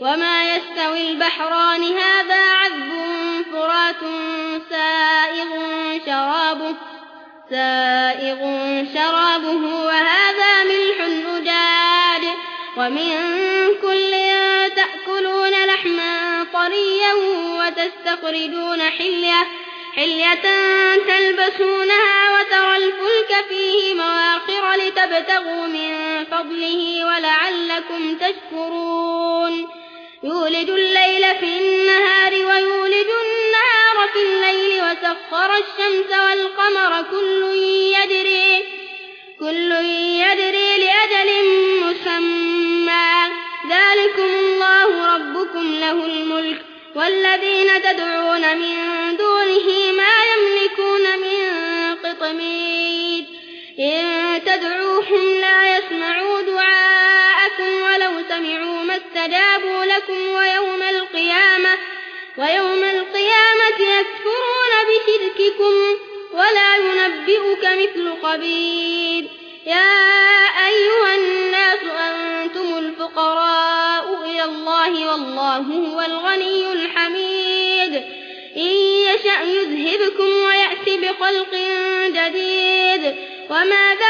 وما يستوي البحران هذا عذب فرات سائغ شرابه سائغ شرابه. وهذا ملح أجاد ومن كل تأكلون لحما طريا وتستخرجون حلية حلية تلبسونها وترى الفلك فيه مواخر لتبتغوا من فضله ولعلكم تشكرون. يولد الليل في النهار ويولد النهار في الليل وسخر الشمس والقمر كل يدري كل يدري لأجل مسمى. ذلكم الله ربكم له الملك والذين تدعون من دونه ما يملكون من قطمير. إن تدعوهم لا ولو استجابوا لكم ويوم القيامة ويوم القيامة يكفرون بشرككم ولا ينبئك مثل خبير. يا أيها الناس أنتم الفقراء إلى الله والله هو الغني الحميد. إن يشأ يذهبكم ويأتي بخلق جديد. وما ذلك